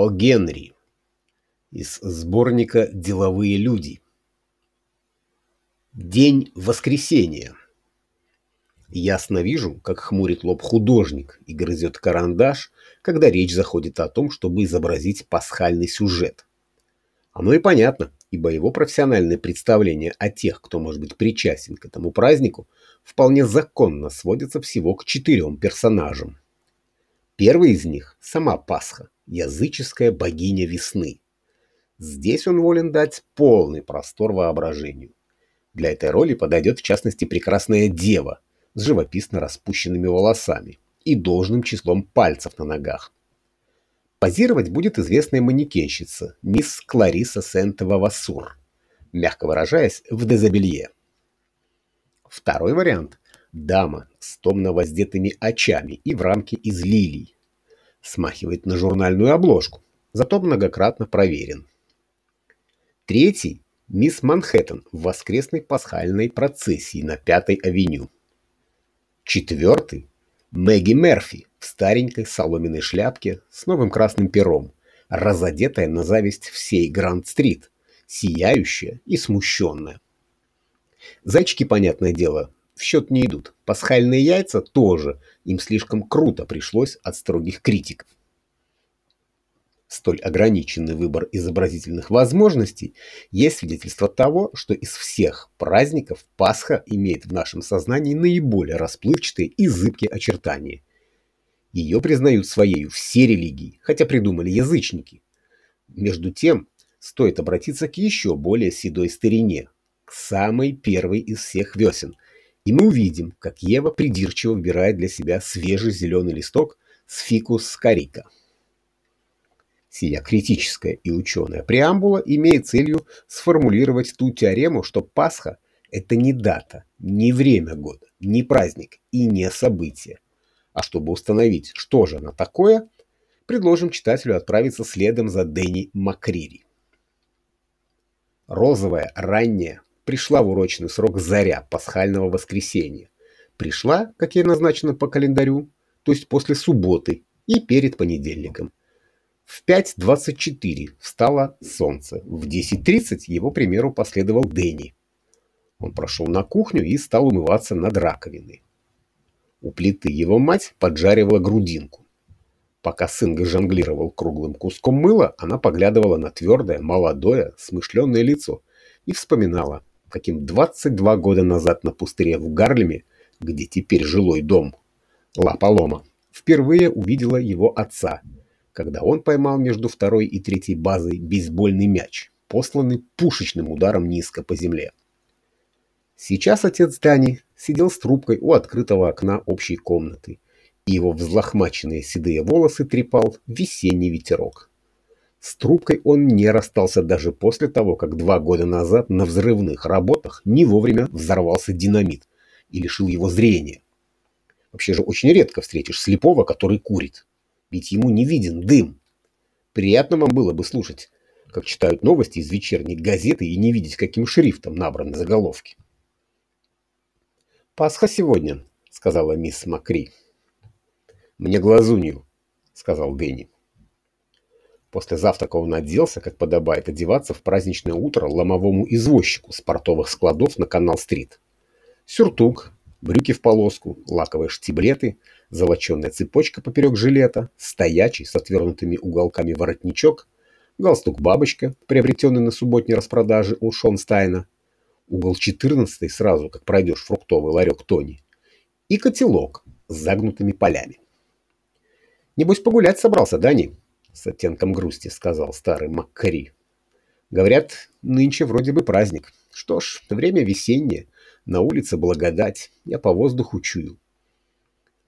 О. Генри из сборника «Деловые люди». День воскресенья. Ясно вижу, как хмурит лоб художник и грызет карандаш, когда речь заходит о том, чтобы изобразить пасхальный сюжет. Оно и понятно, ибо его профессиональное представление о тех, кто может быть причастен к этому празднику, вполне законно сводится всего к четырем персонажам. Первый из них – сама Пасха, языческая богиня весны. Здесь он волен дать полный простор воображению. Для этой роли подойдет в частности прекрасная дева с живописно распущенными волосами и должным числом пальцев на ногах. Позировать будет известная манекенщица мисс Клариса Сент-Вавасур, мягко выражаясь, в дезобелье. Второй вариант Дама с томно воздетыми очами и в рамке из лилий. Смахивает на журнальную обложку, зато многократно проверен. Третий – мисс Манхэттен в воскресной пасхальной процессии на Пятой авеню. Четвертый – Мэгги Мерфи в старенькой соломенной шляпке с новым красным пером, разодетая на зависть всей Гранд-стрит, сияющая и смущенная. Зайчики, понятное дело, в счет не идут. Пасхальные яйца тоже. Им слишком круто пришлось от строгих критиков. Столь ограниченный выбор изобразительных возможностей есть свидетельство того, что из всех праздников Пасха имеет в нашем сознании наиболее расплывчатые и зыбкие очертания. Ее признают своей все религии, хотя придумали язычники. Между тем, стоит обратиться к еще более седой старине, к самой первой из всех весен – и мы увидим, как Ева придирчиво выбирает для себя свежий зеленый листок с фикус карика. Сия критическая и ученая преамбула имеет целью сформулировать ту теорему, что Пасха – это не дата, не время года, не праздник и не событие. А чтобы установить, что же она такое, предложим читателю отправиться следом за Дэнни Макрири. Розовая, ранняя, пришла в урочный срок заря пасхального воскресенья. Пришла, как ей назначено по календарю, то есть после субботы и перед понедельником. В 5.24 встало солнце. В 10.30 его примеру последовал Дэнни. Он прошел на кухню и стал умываться над раковиной. У плиты его мать поджаривала грудинку. Пока сын жонглировал круглым куском мыла, она поглядывала на твердое, молодое, смышленное лицо и вспоминала, каким 22 года назад на пустыре в Гарлеме, где теперь жилой дом Ла Палома, впервые увидела его отца, когда он поймал между второй и третьей базой бейсбольный мяч, посланный пушечным ударом низко по земле. Сейчас отец Дани сидел с трубкой у открытого окна общей комнаты, и его взлохмаченные седые волосы трепал весенний ветерок. С трубкой он не расстался даже после того, как два года назад на взрывных работах не вовремя взорвался динамит и лишил его зрения. Вообще же очень редко встретишь слепого, который курит, ведь ему не виден дым. Приятно вам было бы слушать, как читают новости из вечерней газеты и не видеть, каким шрифтом набраны заголовки. «Пасха сегодня», — сказала мисс Макри. «Мне глазунью», — сказал Дэнни. После завтрака он оделся, как подобает одеваться в праздничное утро ломовому извозчику с портовых складов на Канал-стрит. Сюртук, брюки в полоску, лаковые штиблеты, золоченая цепочка поперек жилета, стоячий с отвернутыми уголками воротничок, галстук-бабочка, приобретенный на субботней распродаже у Шонстайна, угол 14 сразу, как пройдешь фруктовый ларек Тони, и котелок с загнутыми полями. «Небось, погулять собрался, Дани?» С оттенком грусти сказал старый Маккари. Говорят, нынче вроде бы праздник. Что ж, время весеннее, на улице благодать, я по воздуху чую.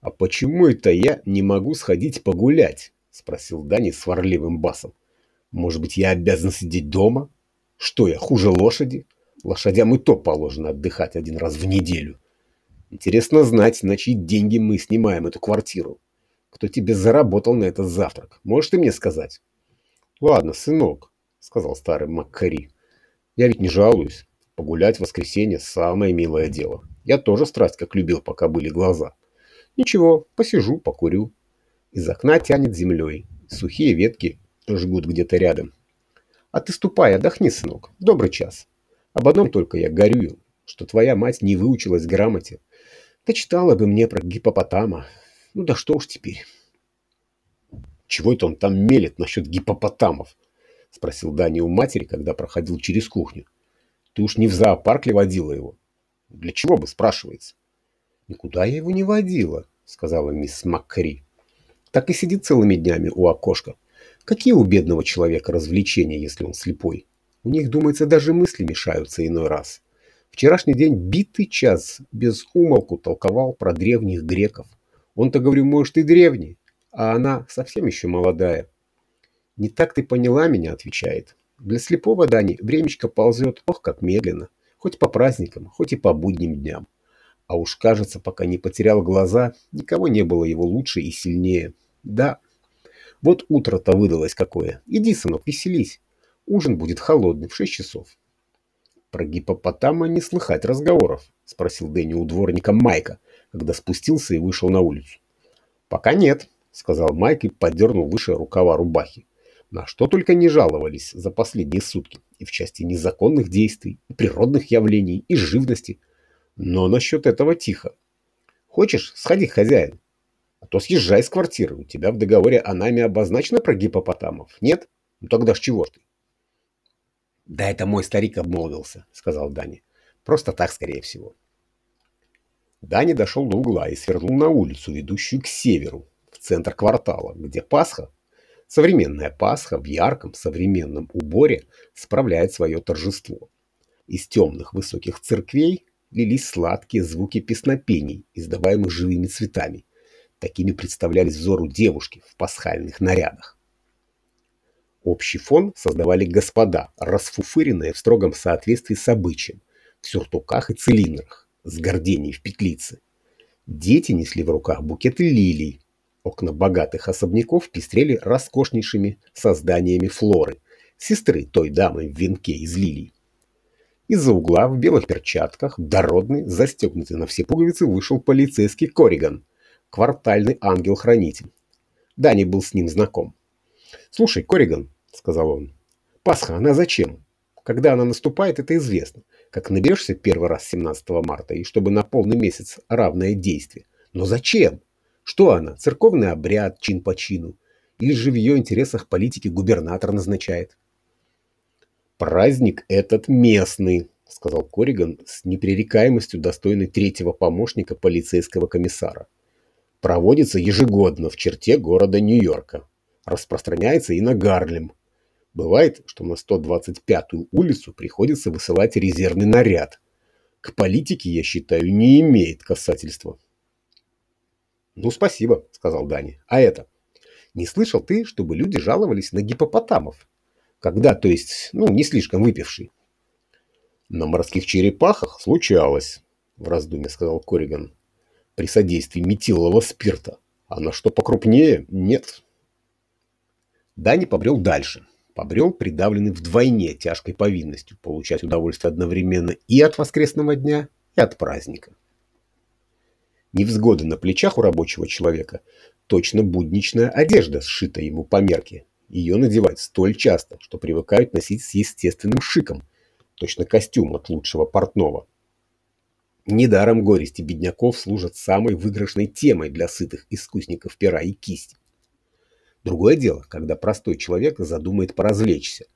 А почему это я не могу сходить погулять? Спросил Дани сварливым басом. Может быть, я обязан сидеть дома? Что я, хуже лошади? Лошадям и то положено отдыхать один раз в неделю. Интересно знать, на чьи деньги мы снимаем эту квартиру кто тебе заработал на этот завтрак. Можешь ты мне сказать? Ладно, сынок, сказал старый Маккари. Я ведь не жалуюсь. Погулять в воскресенье – самое милое дело. Я тоже страсть как любил, пока были глаза. Ничего, посижу, покурю. Из окна тянет землей. Сухие ветки жгут где-то рядом. А ты ступай, отдохни, сынок. Добрый час. Об одном только я горюю, что твоя мать не выучилась грамоте. Ты читала бы мне про гипопотама. Ну да что уж теперь. Чего это он там мелет насчет гипопотамов? Спросил Дани у матери, когда проходил через кухню. Ты уж не в зоопарк ли водила его? Для чего бы, спрашивается. Никуда я его не водила, сказала мисс Маккри. Так и сидит целыми днями у окошка. Какие у бедного человека развлечения, если он слепой? У них, думается, даже мысли мешаются иной раз. Вчерашний день битый час без умолку толковал про древних греков. Он-то, говорю, может, и древний, а она совсем еще молодая. «Не так ты поняла меня», — отвечает. «Для слепого Дани времечко ползет, ох, как медленно, хоть по праздникам, хоть и по будним дням. А уж, кажется, пока не потерял глаза, никого не было его лучше и сильнее. Да, вот утро-то выдалось какое. Иди, сынок, веселись. Ужин будет холодный в шесть часов. Про гипопотама не слыхать разговоров, спросил Дэнни у дворника Майка, когда спустился и вышел на улицу. Пока нет, сказал Майк и поддернул выше рукава рубахи. На что только не жаловались за последние сутки. И в части незаконных действий, и природных явлений, и живности. Но насчет этого тихо. Хочешь, сходи, хозяин. А то съезжай с квартиры. У тебя в договоре о найме обозначено про гипопотамов? Нет? Ну тогда ж чего ж ты? Да это мой старик обмолвился, сказал Дани. Просто так, скорее всего. Дани дошел до угла и свернул на улицу, ведущую к северу, в центр квартала, где Пасха, современная Пасха в ярком современном уборе справляет свое торжество. Из темных высоких церквей лились сладкие звуки песнопений, издаваемых живыми цветами, Такими представлялись взору девушки в пасхальных нарядах. Общий фон создавали господа, расфуфыренные в строгом соответствии с обычаем, в сюртуках и цилиндрах, с горденей в петлице. Дети несли в руках букеты лилий. Окна богатых особняков пестрели роскошнейшими созданиями флоры, сестры той дамы в венке из лилий. Из-за угла в белых перчатках, дородный, застегнутый на все пуговицы, вышел полицейский Кориган квартальный ангел-хранитель. Дани был с ним знаком. «Слушай, Кориган», — сказал он, — «Пасха, она зачем? Когда она наступает, это известно. Как наберешься первый раз 17 марта, и чтобы на полный месяц равное действие. Но зачем? Что она? Церковный обряд, чин по чину? Или же в ее интересах политики губернатор назначает?» «Праздник этот местный», — сказал Кориган с непререкаемостью достойной третьего помощника полицейского комиссара проводится ежегодно в черте города Нью-Йорка. Распространяется и на Гарлем. Бывает, что на 125-ю улицу приходится высылать резервный наряд. К политике, я считаю, не имеет касательства. «Ну, спасибо», — сказал Дани. «А это? Не слышал ты, чтобы люди жаловались на гипопотамов? Когда, то есть, ну, не слишком выпивший?» «На морских черепахах случалось», — в раздумье сказал Кориган при содействии метилового спирта, а на что покрупнее – нет. Дани побрел дальше. Побрел, придавленный вдвойне тяжкой повинностью, получать удовольствие одновременно и от воскресного дня, и от праздника. Невзгоды на плечах у рабочего человека – точно будничная одежда, сшитая ему по мерке. Ее надевать столь часто, что привыкают носить с естественным шиком, точно костюм от лучшего портного – Недаром горести бедняков служат самой выигрышной темой для сытых искусников пера и кисти. Другое дело, когда простой человек задумает поразвлечься.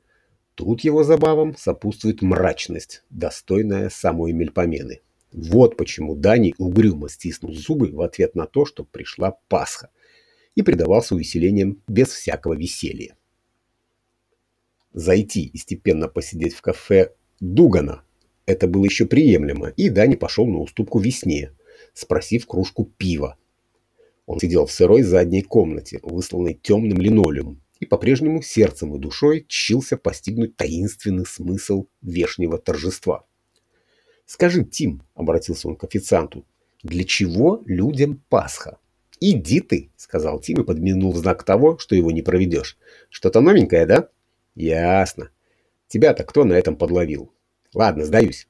Тут его забавам сопутствует мрачность, достойная самой Мельпомены. Вот почему Дани угрюмо стиснул зубы в ответ на то, что пришла Пасха, и предавался увеселениям без всякого веселья. Зайти и степенно посидеть в кафе Дугана это было еще приемлемо, и Дани пошел на уступку весне, спросив кружку пива. Он сидел в сырой задней комнате, высланной темным линолеумом, и по-прежнему сердцем и душой чился постигнуть таинственный смысл вешнего торжества. «Скажи, Тим», — обратился он к официанту, — «для чего людям Пасха?» «Иди ты», — сказал Тим и подмигнул знак того, что его не проведешь. «Что-то новенькое, да?» «Ясно. Тебя-то кто на этом подловил?» Ладно, сдаюсь.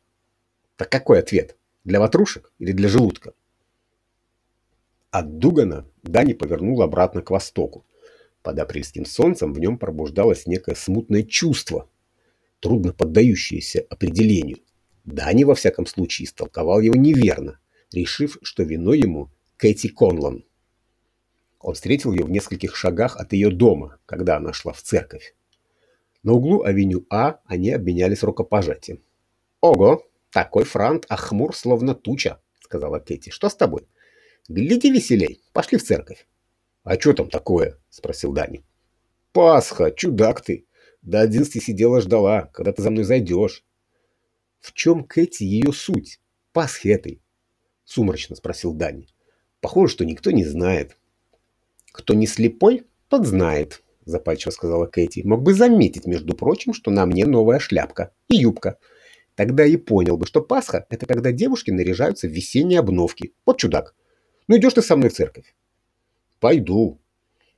Так какой ответ? Для ватрушек или для желудка? От Дугана Дани повернул обратно к востоку. Под апрельским солнцем в нем пробуждалось некое смутное чувство, трудно поддающееся определению. Дани, во всяком случае, истолковал его неверно, решив, что виной ему Кэти Конлон. Он встретил ее в нескольких шагах от ее дома, когда она шла в церковь. На углу авеню А они обменялись рукопожатием. «Ого, такой франт, хмур, словно туча», — сказала Кэти. «Что с тобой?» «Гляди веселей, пошли в церковь». «А что там такое?» — спросил Дани. «Пасха, чудак ты. До одиннадцати сидела ждала, когда ты за мной зайдешь». «В чем, Кэти, ее суть? Пасхи этой?» — сумрачно спросил Дани. «Похоже, что никто не знает». «Кто не слепой, тот знает», — запальчиво сказала Кэти. «Мог бы заметить, между прочим, что на мне новая шляпка и юбка. Тогда и понял бы, что Пасха — это когда девушки наряжаются в весенние обновки. Вот чудак. Ну идешь ты со мной в церковь?» «Пойду.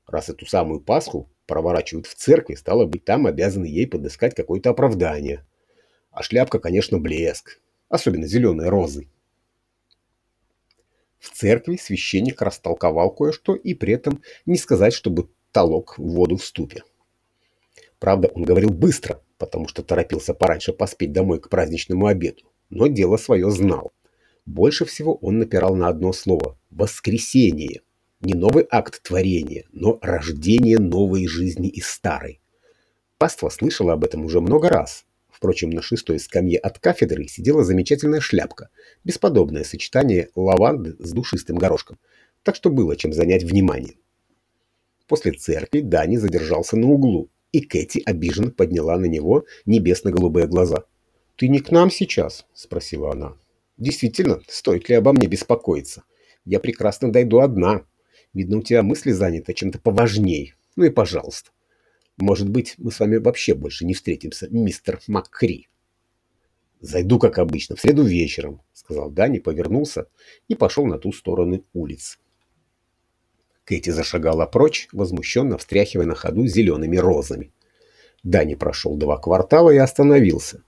Раз эту самую Пасху проворачивают в церкви, стало быть, там обязаны ей подыскать какое-то оправдание. А шляпка, конечно, блеск. Особенно зеленые розы. В церкви священник растолковал кое-что и при этом не сказать, чтобы толок в воду в ступе. Правда, он говорил быстро, потому что торопился пораньше поспеть домой к праздничному обеду, но дело свое знал. Больше всего он напирал на одно слово – воскресение. Не новый акт творения, но рождение новой жизни из старой. Паства слышала об этом уже много раз, Впрочем, на шестой скамье от кафедры сидела замечательная шляпка, бесподобное сочетание лаванды с душистым горошком, так что было чем занять внимание. После церкви Дани задержался на углу, и Кэти обиженно подняла на него небесно-голубые глаза. «Ты не к нам сейчас?» – спросила она. «Действительно, стоит ли обо мне беспокоиться? Я прекрасно дойду одна. Видно, у тебя мысли заняты чем-то поважней. Ну и пожалуйста». Может быть, мы с вами вообще больше не встретимся, мистер Маккри. Зайду, как обычно, в среду вечером, сказал Дани, повернулся и пошел на ту сторону улиц. Кэти зашагала прочь, возмущенно встряхивая на ходу зелеными розами. Дани прошел два квартала и остановился.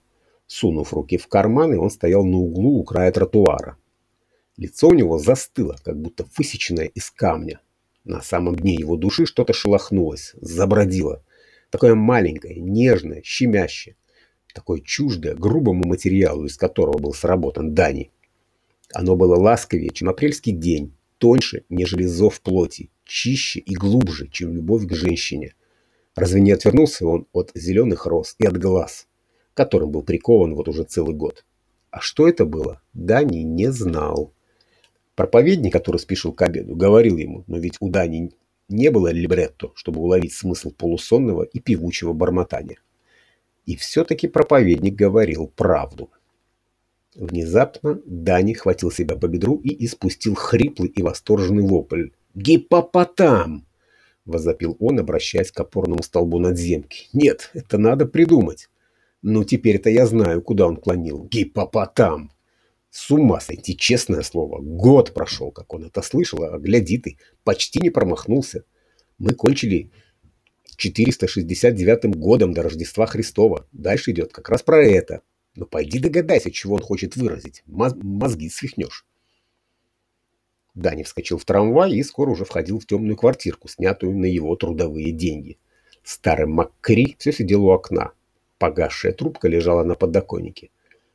Сунув руки в карманы, он стоял на углу у края тротуара. Лицо у него застыло, как будто высеченное из камня. На самом дне его души что-то шелохнулось, забродило, Такое маленькое, нежное, щемящее. Такое чуждое, грубому материалу, из которого был сработан Дани. Оно было ласковее, чем апрельский день, тоньше, нежели зов плоти, чище и глубже, чем любовь к женщине. Разве не отвернулся он от зеленых роз и от глаз, которым был прикован вот уже целый год? А что это было, Дани не знал. Проповедник, который спешил к обеду, говорил ему, но ведь у Дани не было либретто, чтобы уловить смысл полусонного и певучего бормотания. И все-таки проповедник говорил правду. Внезапно Дани хватил себя по бедру и испустил хриплый и восторженный вопль. «Гиппопотам!» — возопил он, обращаясь к опорному столбу надземки. «Нет, это надо придумать. Ну, теперь-то я знаю, куда он клонил. Гиппопотам!» С ума сойти, честное слово. Год прошел, как он это слышал, а гляди ты, почти не промахнулся. Мы кончили 469 годом до Рождества Христова. Дальше идет как раз про это. Но пойди догадайся, чего он хочет выразить. Моз мозги свихнешь. Дани вскочил в трамвай и скоро уже входил в темную квартирку, снятую на его трудовые деньги. Старый Маккри все сидел у окна. Погасшая трубка лежала на подоконнике.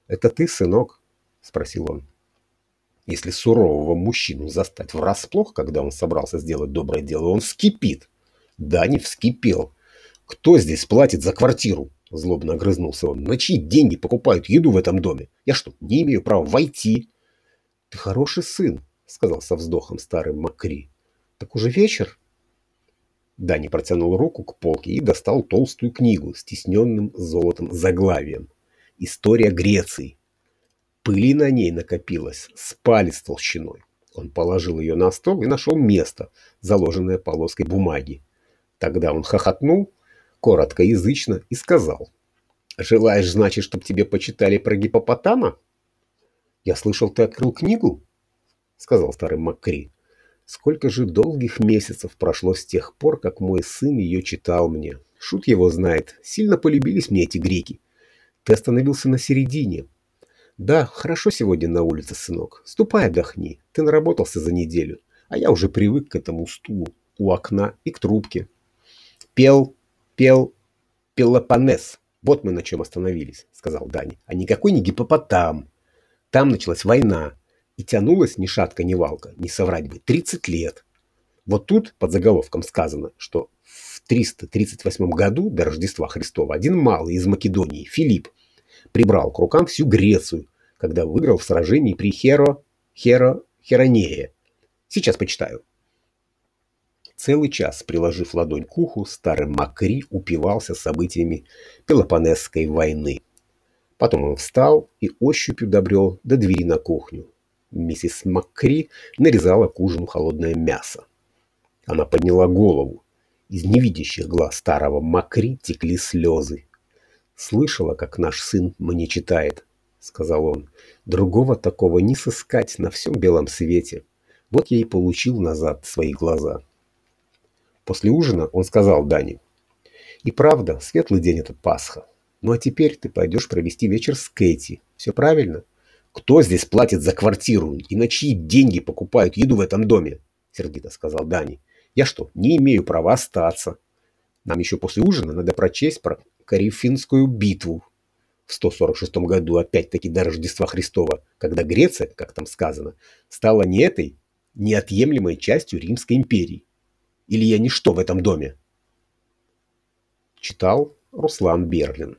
«Это ты, сынок?» — спросил он. Если сурового мужчину застать врасплох, когда он собрался сделать доброе дело, он вскипит. Да, не вскипел. Кто здесь платит за квартиру? Злобно огрызнулся он. На чьи деньги покупают еду в этом доме? Я что, не имею права войти? Ты хороший сын, сказал со вздохом старый Макри. Так уже вечер? Дани протянул руку к полке и достал толстую книгу с тисненным золотом заглавием. «История Греции. Пыли на ней накопилось с палец толщиной. Он положил ее на стол и нашел место, заложенное полоской бумаги. Тогда он хохотнул, коротко, язычно, и сказал. «Желаешь, значит, чтобы тебе почитали про гипопотама?» «Я слышал, ты открыл книгу?» — сказал старый Маккри. «Сколько же долгих месяцев прошло с тех пор, как мой сын ее читал мне. Шут его знает. Сильно полюбились мне эти греки. Ты остановился на середине. «Да, хорошо сегодня на улице, сынок. Ступай отдохни. Ты наработался за неделю, а я уже привык к этому стулу у окна и к трубке». Пел, пел, Пелопонес. Вот мы на чем остановились, сказал Дани. А никакой не гипопотам. Там началась война. И тянулась ни шатка, ни валка, не соврать бы, 30 лет. Вот тут под заголовком сказано, что в 338 году до Рождества Христова один малый из Македонии, Филипп, прибрал к рукам всю Грецию, когда выиграл в сражении при Херо, Херо, Херонее. Сейчас почитаю. Целый час, приложив ладонь к уху, старый Макри упивался событиями Пелопонесской войны. Потом он встал и ощупью добрел до двери на кухню. Миссис Макри нарезала к ужину холодное мясо. Она подняла голову. Из невидящих глаз старого Макри текли слезы. «Слышала, как наш сын мне читает», — сказал он. «Другого такого не сыскать на всем белом свете. Вот я и получил назад свои глаза». После ужина он сказал Дане. «И правда, светлый день этот Пасха. Ну а теперь ты пойдешь провести вечер с Кэти. Все правильно?» «Кто здесь платит за квартиру и на чьи деньги покупают еду в этом доме?» — сердито сказал Дани. «Я что, не имею права остаться? Нам еще после ужина надо прочесть про Карифинскую битву в 146 году, опять-таки до Рождества Христова, когда Греция, как там сказано, стала не этой неотъемлемой частью Римской империи. Или я ничто в этом доме?» Читал Руслан Берлин